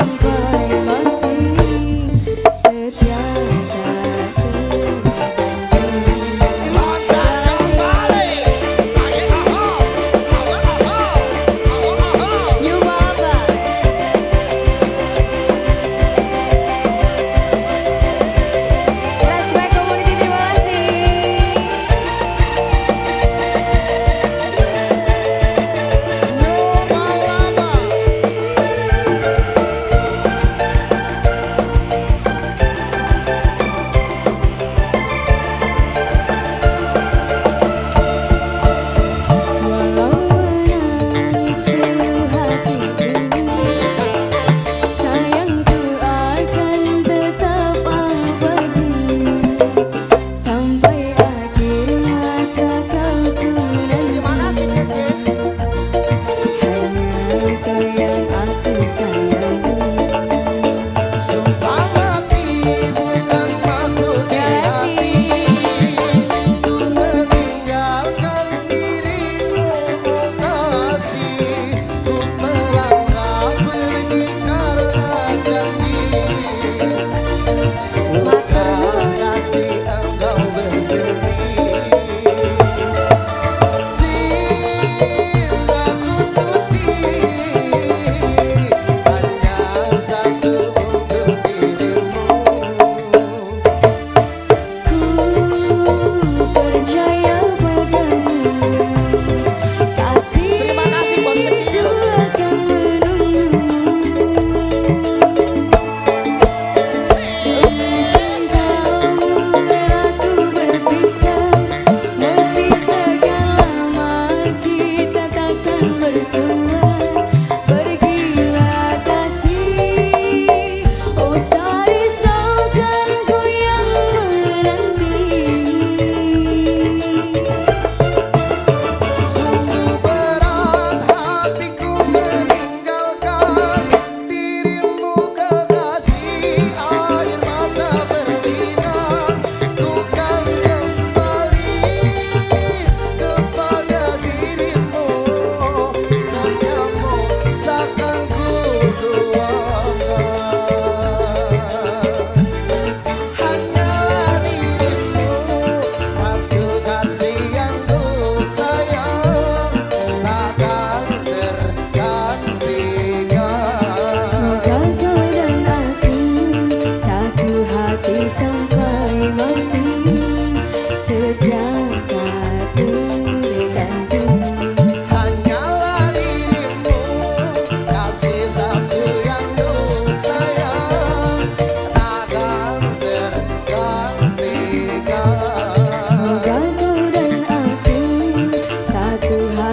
number